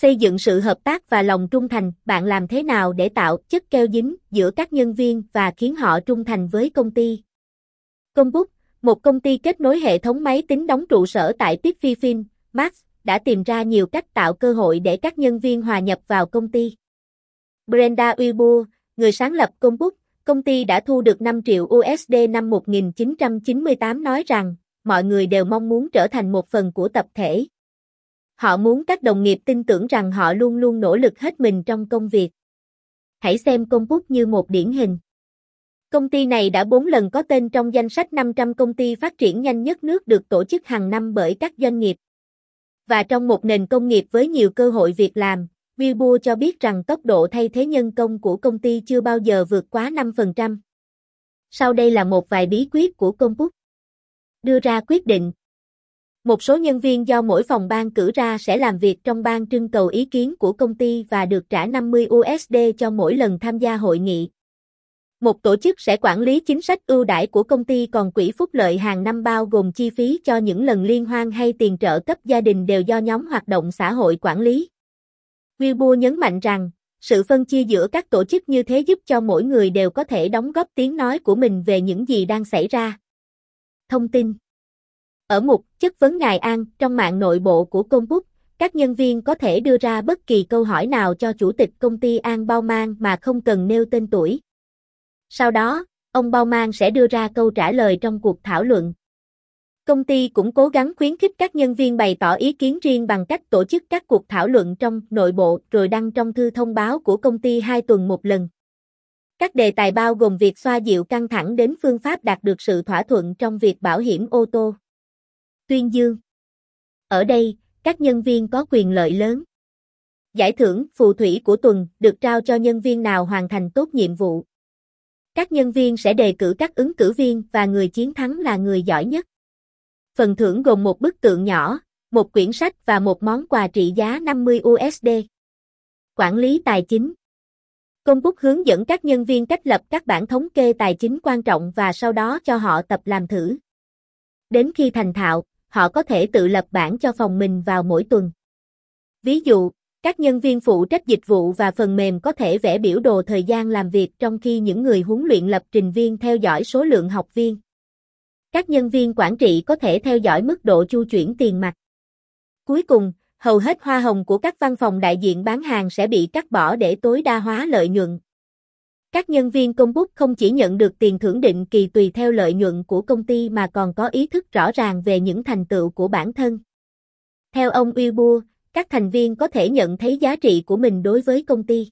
Xây dựng sự hợp tác và lòng trung thành, bạn làm thế nào để tạo chất keo dính giữa các nhân viên và khiến họ trung thành với công ty? công Combook, một công ty kết nối hệ thống máy tính đóng trụ sở tại Pittsfield, Max, đã tìm ra nhiều cách tạo cơ hội để các nhân viên hòa nhập vào công ty. Brenda Wilbur, người sáng lập công Combook, công ty đã thu được 5 triệu USD năm 1998 nói rằng, mọi người đều mong muốn trở thành một phần của tập thể. Họ muốn các đồng nghiệp tin tưởng rằng họ luôn luôn nỗ lực hết mình trong công việc. Hãy xem công bút như một điển hình. Công ty này đã 4 lần có tên trong danh sách 500 công ty phát triển nhanh nhất nước được tổ chức hàng năm bởi các doanh nghiệp. Và trong một nền công nghiệp với nhiều cơ hội việc làm, Wilbur cho biết rằng tốc độ thay thế nhân công của công ty chưa bao giờ vượt quá 5%. Sau đây là một vài bí quyết của công bút Đưa ra quyết định, một số nhân viên do mỗi phòng ban cử ra sẽ làm việc trong ban trưng cầu ý kiến của công ty và được trả 50 USD cho mỗi lần tham gia hội nghị. Một tổ chức sẽ quản lý chính sách ưu đãi của công ty còn quỹ phúc lợi hàng năm bao gồm chi phí cho những lần liên hoan hay tiền trợ cấp gia đình đều do nhóm hoạt động xã hội quản lý. Wilbur nhấn mạnh rằng, sự phân chia giữa các tổ chức như thế giúp cho mỗi người đều có thể đóng góp tiếng nói của mình về những gì đang xảy ra. Thông tin ở mục chất vấn ngài An trong mạng nội bộ của công Comput, các nhân viên có thể đưa ra bất kỳ câu hỏi nào cho chủ tịch công ty An Bao Mang mà không cần nêu tên tuổi. Sau đó, ông Bao Mang sẽ đưa ra câu trả lời trong cuộc thảo luận. Công ty cũng cố gắng khuyến khích các nhân viên bày tỏ ý kiến riêng bằng cách tổ chức các cuộc thảo luận trong nội bộ rồi đăng trong thư thông báo của công ty hai tuần một lần. Các đề tài bao gồm việc xoa dịu căng thẳng đến phương pháp đạt được sự thỏa thuận trong việc bảo hiểm ô tô. Tuyên dương. Ở đây, các nhân viên có quyền lợi lớn. Giải thưởng phù thủy của tuần được trao cho nhân viên nào hoàn thành tốt nhiệm vụ. Các nhân viên sẽ đề cử các ứng cử viên và người chiến thắng là người giỏi nhất. Phần thưởng gồm một bức tượng nhỏ, một quyển sách và một món quà trị giá 50 USD. Quản lý tài chính Công bút hướng dẫn các nhân viên cách lập các bản thống kê tài chính quan trọng và sau đó cho họ tập làm thử. Đến khi thành thạo, họ có thể tự lập bảng cho phòng mình vào mỗi tuần. Ví dụ, các nhân viên phụ trách dịch vụ và phần mềm có thể vẽ biểu đồ thời gian làm việc trong khi những người huấn luyện lập trình viên theo dõi số lượng học viên. Các nhân viên quản trị có thể theo dõi mức độ chu chuyển tiền mặt. Cuối cùng, hầu hết hoa hồng của các văn phòng đại diện bán hàng sẽ bị cắt bỏ để tối đa hóa lợi nhuận. Các nhân viên công bút không chỉ nhận được tiền thưởng định kỳ tùy theo lợi nhuận của công ty mà còn có ý thức rõ ràng về những thành tựu của bản thân. Theo ông Wilbur, các thành viên có thể nhận thấy giá trị của mình đối với công ty.